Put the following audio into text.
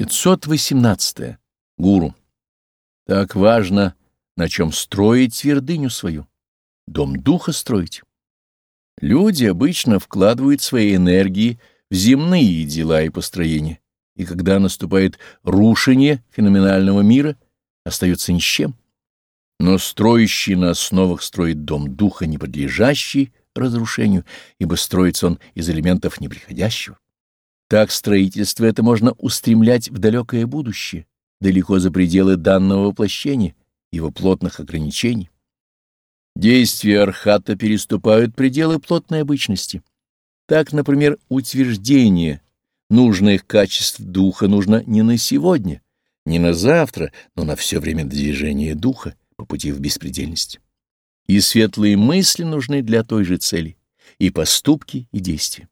518. Гуру. Так важно, на чем строить твердыню свою, дом духа строить. Люди обычно вкладывают свои энергии в земные дела и построения, и когда наступает рушение феноменального мира, остается ни с чем. Но строящий на основах строит дом духа, не подлежащий разрушению, ибо строится он из элементов неприходящего. Так строительство это можно устремлять в далекое будущее, далеко за пределы данного воплощения, его плотных ограничений. Действия архата переступают пределы плотной обычности. Так, например, утверждение нужных качеств духа нужно не на сегодня, не на завтра, но на все время движения духа по пути в беспредельность. И светлые мысли нужны для той же цели, и поступки, и действия.